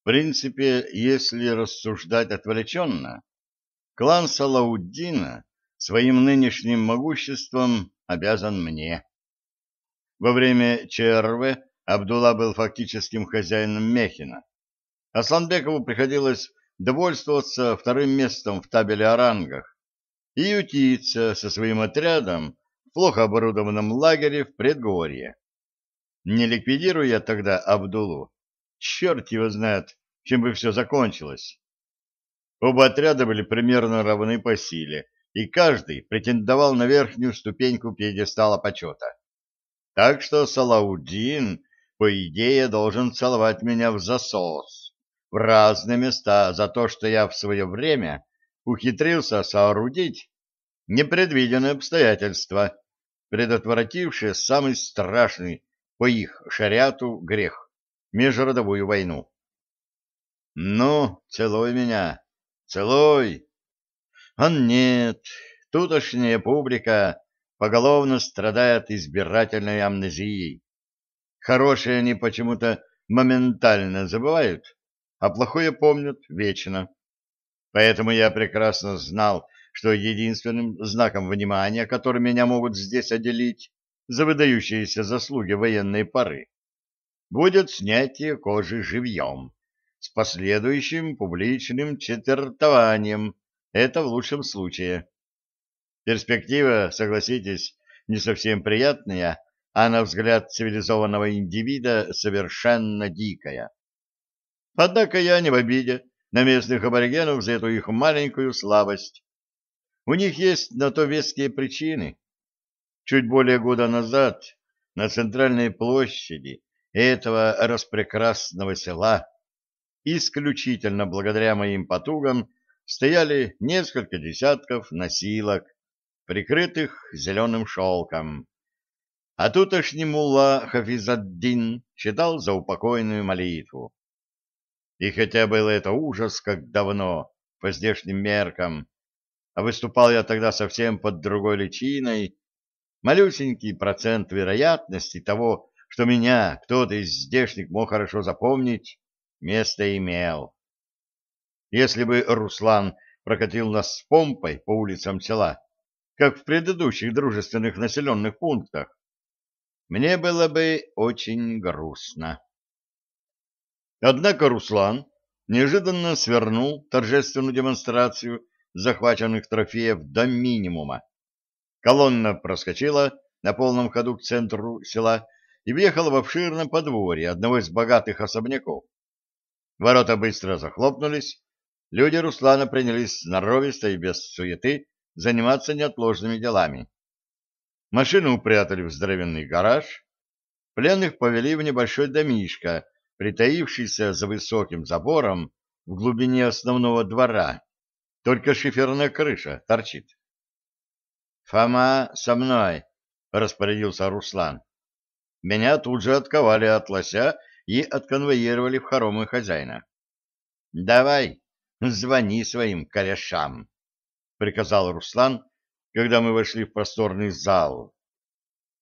В принципе, если рассуждать отвлеченно, клан Салауддина своим нынешним могуществом обязан мне. Во время ЧРВ Абдулла был фактическим хозяином Мехина. Асланбекову приходилось довольствоваться вторым местом в табеле о рангах и ютиться со своим отрядом в плохо оборудованном лагере в предгорье. Не ликвидируя тогда Абдулу, черт его знает, чем бы все закончилось. Оба отряда были примерно равны по силе, и каждый претендовал на верхнюю ступеньку пьедестала почета. Так что Салаудин, по идее, должен целовать меня в засос, в разные места за то, что я в свое время ухитрился соорудить непредвиденные обстоятельства, предотвратившие самый страшный по их шариату грех — межродовую войну. «Ну, целуй меня, целуй!» А нет, тутошняя публика поголовно страдает избирательной амнезией. Хорошие они почему-то моментально забывают, а плохое помнят вечно. Поэтому я прекрасно знал, что единственным знаком внимания, который меня могут здесь отделить за выдающиеся заслуги военной поры, будет снятие кожи живьем с последующим публичным четвертованием это в лучшем случае. Перспектива, согласитесь, не совсем приятная, а на взгляд цивилизованного индивида совершенно дикая. Однако я не в обиде на местных аборигенов за эту их маленькую слабость. У них есть на то веские причины. Чуть более года назад на центральной площади этого распрекрасного села, исключительно благодаря моим потугам, стояли несколько десятков носилок, прикрытых зеленым шелком. А тутошний мулла Хафизаддин читал заупокойную молитву. И хотя было это ужас, как давно, по здешним меркам, а выступал я тогда совсем под другой личиной, малюсенький процент вероятности того, что меня кто-то из здешних мог хорошо запомнить, место имел. Если бы Руслан прокатил нас с помпой по улицам села, как в предыдущих дружественных населенных пунктах, мне было бы очень грустно. Однако Руслан неожиданно свернул торжественную демонстрацию захваченных трофеев до минимума. Колонна проскочила на полном ходу к центру села и въехала в обширном подворье одного из богатых особняков. Ворота быстро захлопнулись, люди Руслана принялись сноровисто и без суеты заниматься неотложными делами. Машину упрятали в здоровенный гараж, пленных повели в небольшой домишко, притаившийся за высоким забором в глубине основного двора. Только шиферная крыша торчит. «Фома со мной», — распорядился Руслан. Меня тут же отковали от лося и отконвоировали в хоромы хозяина. «Давай, Звони своим корешам, — приказал Руслан, когда мы вошли в просторный зал,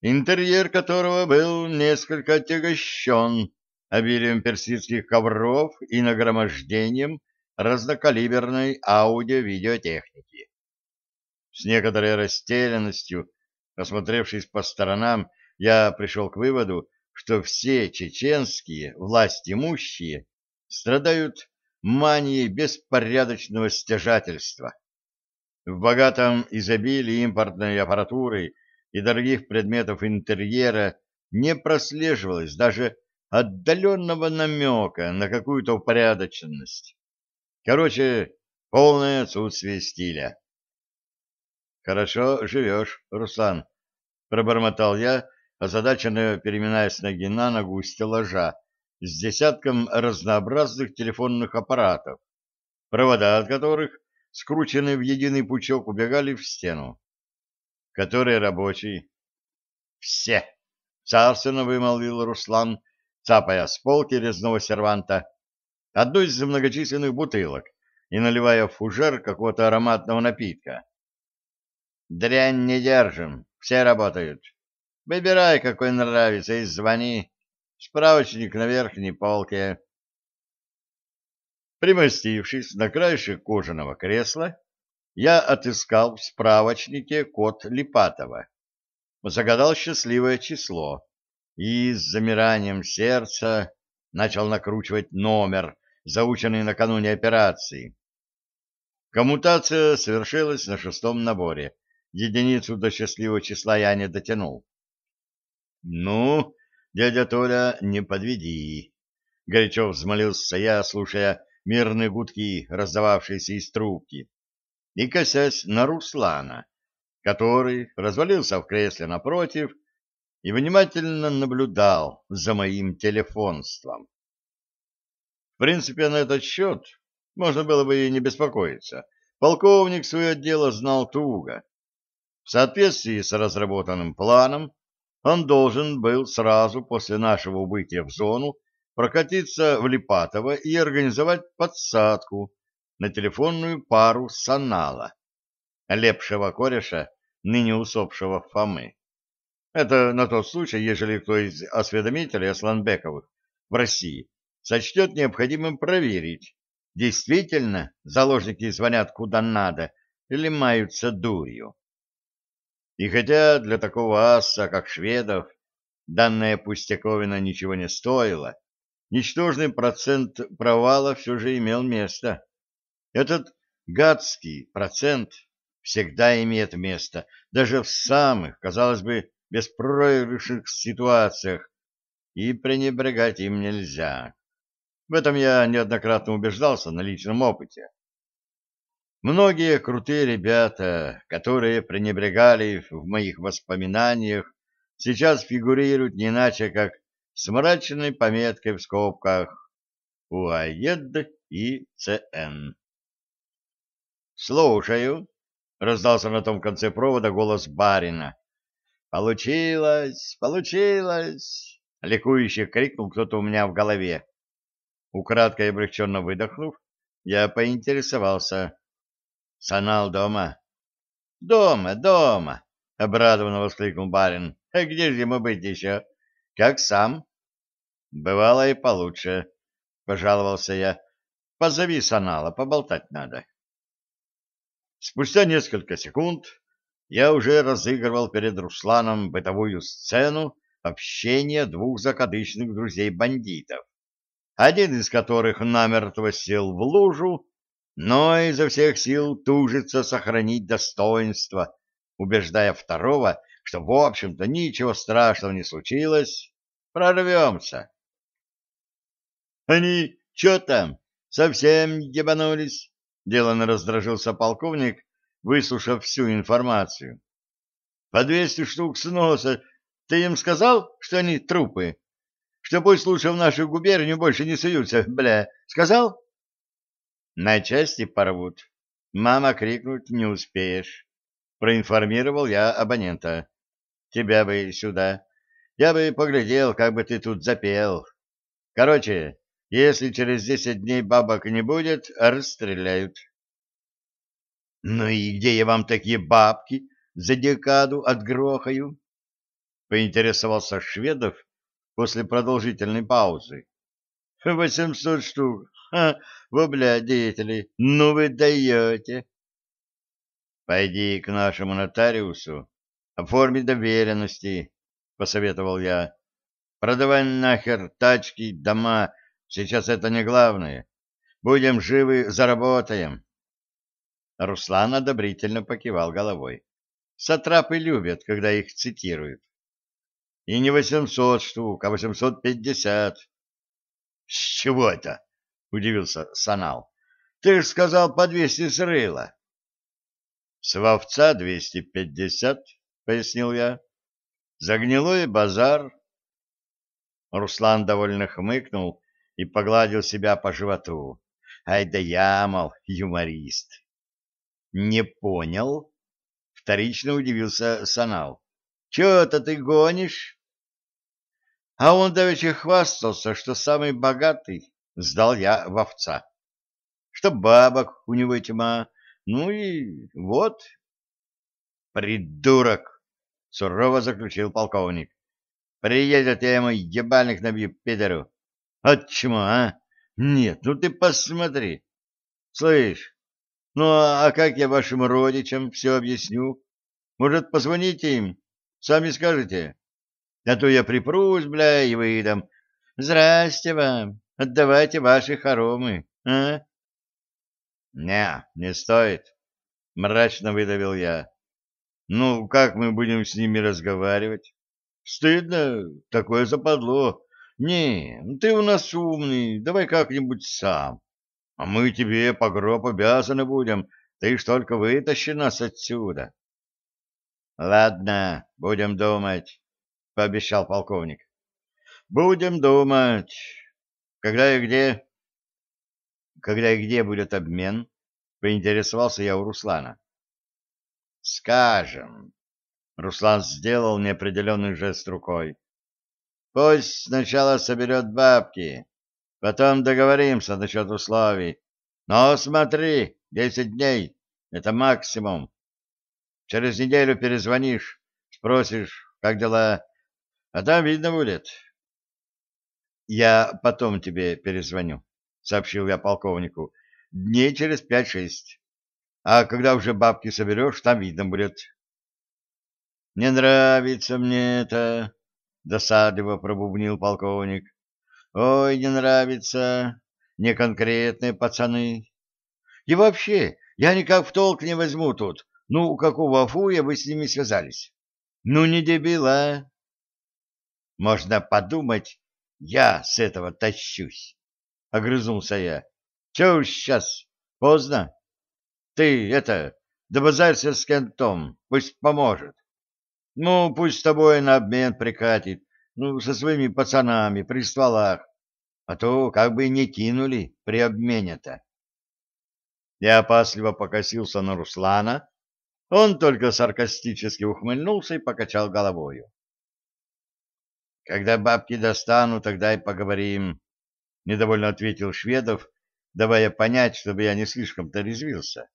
интерьер которого был несколько отягощен обилием персидских ковров и нагромождением разнокалиберной аудио-видеотехники. С некоторой растерянностью, осмотревшись по сторонам, я пришел к выводу, что все чеченские власть имущие страдают манией беспорядочного стяжательства. В богатом изобилии импортной аппаратуры и дорогих предметов интерьера не прослеживалось даже отдаленного намека на какую-то упорядоченность. Короче, полное отсутствие стиля. «Хорошо живешь, Руслан», — пробормотал я, озадаченно переминаясь ноги на ногу стеллажа, с десятком разнообразных телефонных аппаратов, провода от которых, скрученные в единый пучок, убегали в стену. Который рабочий? Все, царственно вымолвил Руслан, цапая с полки резного серванта одну из многочисленных бутылок и наливая в фужер какого-то ароматного напитка. Дрянь не держим, все работают. Выбирай, какой нравится, и звони. Справочник на верхней полке. Примостившись на краешек кожаного кресла, я отыскал в справочнике код Липатова, загадал счастливое число и с замиранием сердца начал накручивать номер, заученный накануне операции. Коммутация совершилась на шестом наборе. Единицу до счастливого числа я не дотянул. — Ну, дядя Толя, не подведи, — горячо взмолился я, слушая мирные гудки, раздававшиеся из трубки, и косясь на Руслана, который развалился в кресле напротив и внимательно наблюдал за моим телефонством. В принципе, на этот счет можно было бы и не беспокоиться. Полковник свое дело знал туго. В соответствии с разработанным планом, он должен был сразу после нашего убытия в зону прокатиться в Липатово и организовать подсадку на телефонную пару Санала, лепшего кореша, ныне усопшего Фомы. Это на тот случай, ежели кто из осведомителей Асланбековых в России сочтет необходимым проверить, действительно заложники звонят куда надо или маются дурью. И хотя для такого аса, как шведов, данная пустяковина ничего не стоила, ничтожный процент провала все же имел место. Этот гадский процент всегда имеет место, даже в самых, казалось бы, беспроигрышных ситуациях, и пренебрегать им нельзя. В этом я неоднократно убеждался на личном опыте. Многие крутые ребята, которые пренебрегали в моих воспоминаниях, сейчас фигурируют не иначе, как с мрачной пометкой в скобках УАЕД и ЦН. «Слушаю», — раздался на том конце провода голос барина. «Получилось! Получилось!» — ликующе крикнул кто-то у меня в голове. Украдкой облегченно выдохнув, я поинтересовался. «Санал дома?» «Дома, дома!» — обрадованно воскликнул барин. «А где же ему быть еще? Как сам?» «Бывало и получше», — пожаловался я. «Позови Санала, поболтать надо». Спустя несколько секунд я уже разыгрывал перед Русланом бытовую сцену общения двух закадычных друзей-бандитов, один из которых намертво сел в лужу, но изо всех сил тужится сохранить достоинство, убеждая второго, что, в общем-то, ничего страшного не случилось, прорвемся. — Они что там, совсем ебанулись? Делано раздражился полковник, выслушав всю информацию. По двести штук с носа. Ты им сказал, что они трупы? Что пусть лучше в нашу губернию больше не суются, бля. Сказал? На части порвут. Мама крикнуть не успеешь. Проинформировал я абонента. Тебя бы сюда. Я бы поглядел, как бы ты тут запел. Короче, если через десять дней бабок не будет, расстреляют. — Ну и где я вам такие бабки за декаду отгрохаю? — поинтересовался Шведов после продолжительной паузы. — Восемьсот штук. Ха, вы, бля, деятели, ну вы даете. — Пойди к нашему нотариусу, оформи доверенности, — посоветовал я. — Продавай нахер тачки, дома Сейчас это не главное. Будем живы, заработаем. Руслан одобрительно покивал головой. Сатрапы любят, когда их цитируют. И не восемьсот штук, а восемьсот пятьдесят. — С чего это? — удивился Санал. — Ты ж сказал по двести с рыла. — С вовца двести пятьдесят, — пояснил я. — За гнилой базар. Руслан довольно хмыкнул и погладил себя по животу. Ай да я, мол, юморист. Не понял? Вторично удивился Санал. Чего-то ты гонишь? А он давеча хвастался, что самый богатый, сдал я в овца. Что бабок у него тьма, ну и вот. Придурок, сурово заключил полковник. Приедет я ему ебальник набью пидору. От чему, а? Нет, ну ты посмотри. Слышь, ну а как я вашим родичам все объясню? Может, позвоните им? Сами скажете. А то я припрусь, бля, и выдам. Здрасте вам, отдавайте ваши хоромы, а? Не, не стоит, мрачно выдавил я. Ну, как мы будем с ними разговаривать? Стыдно, такое западло. Не, ты у нас умный, давай как-нибудь сам. А мы тебе по гроб обязаны будем, ты ж только вытащи нас отсюда. Ладно, будем думать, пообещал полковник. Будем думать. Когда и где? Когда и где будет обмен? Поинтересовался я у Руслана. Скажем. Руслан сделал неопределенный жест рукой. Пусть сначала соберет бабки, потом договоримся насчет условий. Но смотри, десять дней — это максимум. Через неделю перезвонишь, спросишь, как дела, а там видно будет. Я потом тебе перезвоню, — сообщил я полковнику, — дней через пять-шесть. А когда уже бабки соберешь, там видно будет. — Не нравится мне это, досадливо пробубнил полковник. Ой, не нравится, неконкретные пацаны. И вообще, я никак в толк не возьму тут. Ну, у какого афуя вы с ними связались? Ну, не дебила. Можно подумать, я с этого тащусь. Огрызнулся я. Че уж сейчас, поздно. Ты, это, добазарься с кентом, пусть поможет. Ну, пусть с тобой на обмен прикатит, ну, со своими пацанами при стволах, а то как бы не кинули при обмене-то. Я опасливо покосился на Руслана, он только саркастически ухмыльнулся и покачал головою. «Когда бабки достану, тогда и поговорим», — недовольно ответил Шведов, давая понять, чтобы я не слишком-то резвился.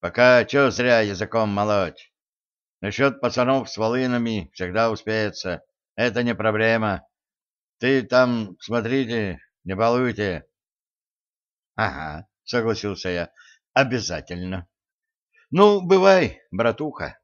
«Пока чё зря языком молоть? Насчет пацанов с волынами всегда успеется. Это не проблема. Ты там смотрите, не балуйте. — Ага, — согласился я. — Обязательно. — Ну, бывай, братуха.